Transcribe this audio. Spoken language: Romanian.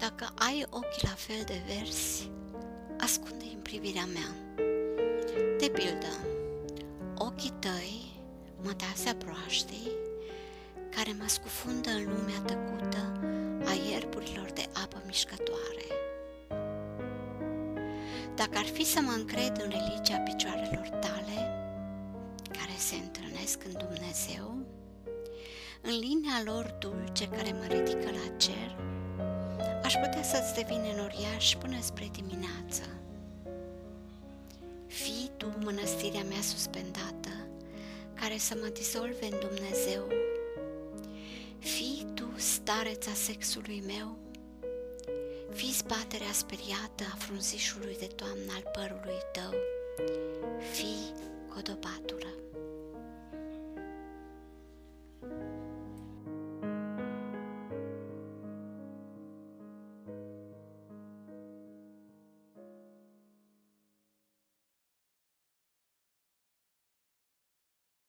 Dacă ai ochii la fel de verzi, ascunde în privirea mea. De pildă, ochii tăi, mătasea proaștei, care mă scufundă în lumea tăcută a ierburilor de apă mișcătoare. Dacă ar fi să mă încred în religia picioarelor tale, care se întâlnesc în Dumnezeu, în linia lor dulce care mă ridică la cer, aș putea să-ți devin enoriaș până spre dimineață. Fii tu mănăstirea mea suspendată, care să mă dizolve în Dumnezeu. Fii tu stareța sexului meu, fii zbaterea speriată a frunzișului de toamnă al părului tău, fii codobatură.